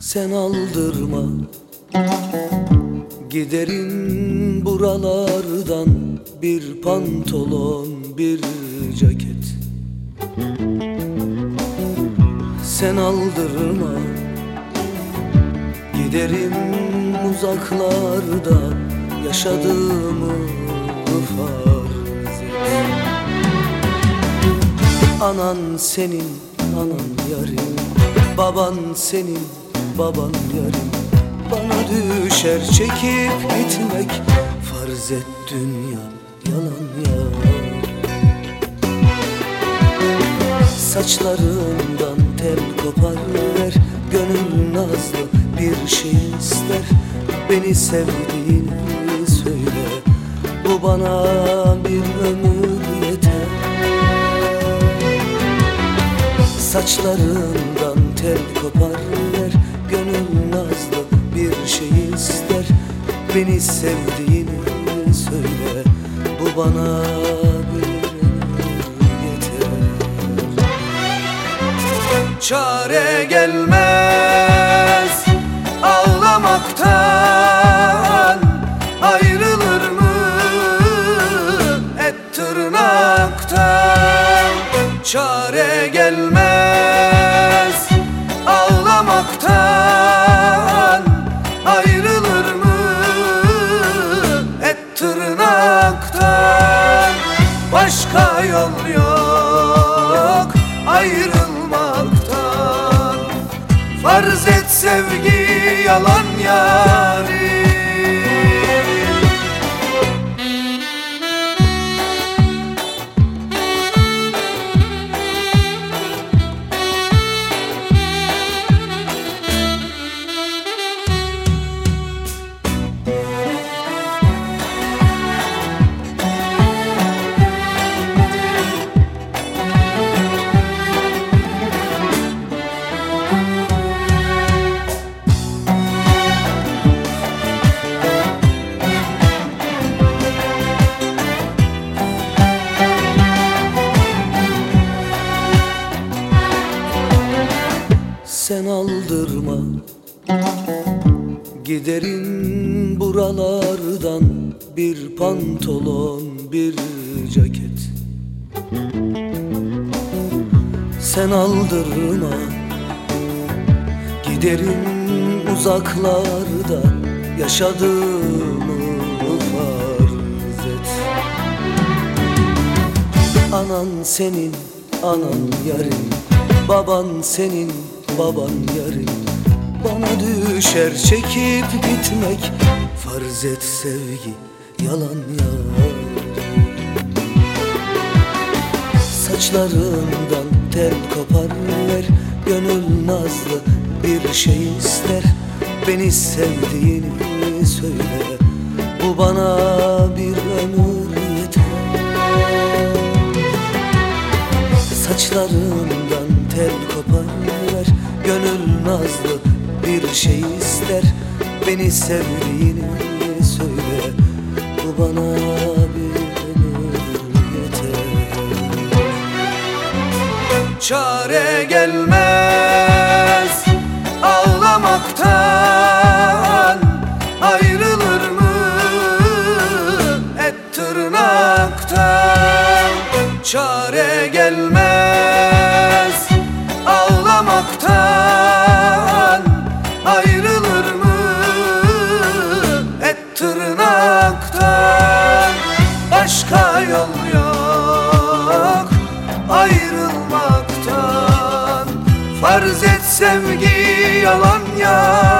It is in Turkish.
Sen aldırma. Giderin buralardan Bir pantolon bir ceket. Sen aldırma. Giderim uzaklarda Yaşadığımı farz et. Anan senin, anan yarim. Baban senin, baban yarim Bana düşer çekip gitmek Farz et dünya yalan ya. Saçlarından tel kopar ver Gönül nazlı bir şey ister. Beni sevdiğini söyle Bu bana bir ömür yeter. Saçlarından tel kopar şey ister Beni sevdiğini söyle. Bu bana bir yeter. Çare gelmez ağlamaktan. Ayrılır mı et tırnaktan? Çare gelmez ağlamaktan Başka yol yok ayrılmaktan. Farz et sevgi yalan yarim Sen aldırma. Giderin buralardan Bir pantolon bir ceket. Sen aldırma. Giderin uzaklarda Yaşadığımı farz et. Anan senin, anan yarim Baban senin, baban yarim Bana düşer çekip gitmek. Farz et sevgi yalan yar. Saçlarından tel kopar Gönül nazlı bir şey ister. Beni sevdiğini söyle Bu bana bir ömür yeter. Saçlarından tel kopar Gönül nazlı bir şey ister. Beni sevdiğini söyle Bu bana bir yeter. Çare gelmez ağlamaktan. Ayrılır mı et tırnaktan? Çare gelmez Farz et sevgi yalan ya